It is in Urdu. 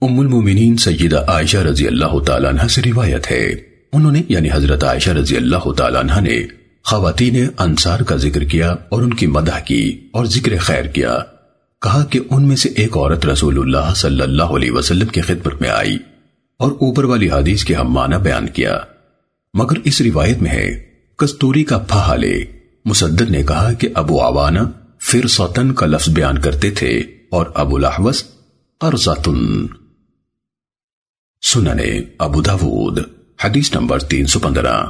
ام المومنین سیدہ عائشہ رضی اللہ تعالیٰ عنہ سے روایت ہے۔ انہوں نے یعنی حضرت عائشہ رضی اللہ تعالیٰ عنہ نے خواتین انصار کا ذکر کیا اور ان کی مدح کی اور ذکر خیر کیا۔ کہا کہ ان میں سے ایک عورت رسول اللہ صلی اللہ علیہ وسلم کی خدمت میں آئی اور اوپر والی حدیث کے ہم معنی بیان کیا۔ مگر اس روایت میں ہے، کستوری کا پھا لے مسدد نے کہا کہ ابو عوانہ پھر سوتن کا لفظ بیان کرتے تھے اور ابو الاحوس قرزتن سننے ابو داود حدیث نمبر تین سو پندرہ۔